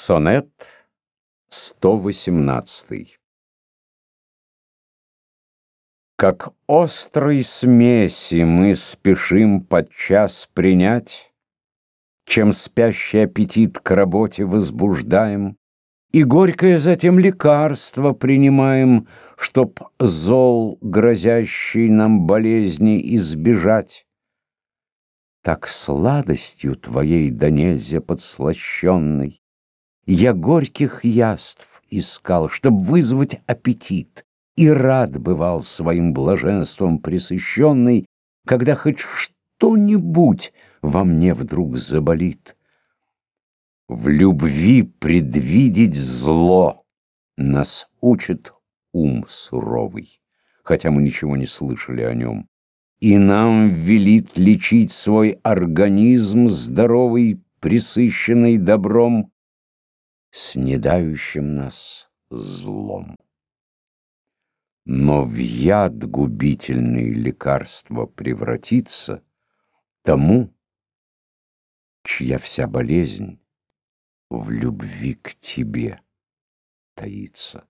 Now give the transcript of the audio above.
Сонет 118 Как острой смеси мы спешим подчас принять, Чем спящий аппетит к работе возбуждаем, И горькое затем лекарство принимаем, Чтоб зол, грозящий нам болезни, избежать. Так сладостью твоей до нельзя подслащенной я горьких яств искал, чтоб вызвать аппетит, И рад бывал своим блаженством пресыщенный, Когда хоть что-нибудь во мне вдруг заболит. В любви предвидеть зло Нас учит ум суровый, Хотя мы ничего не слышали о нем. И нам велит лечить свой организм здоровый, присыщенный добром, снедающим нас злом. Но в яд губительный лекарство превратится тому, чья вся болезнь в любви к тебе таится.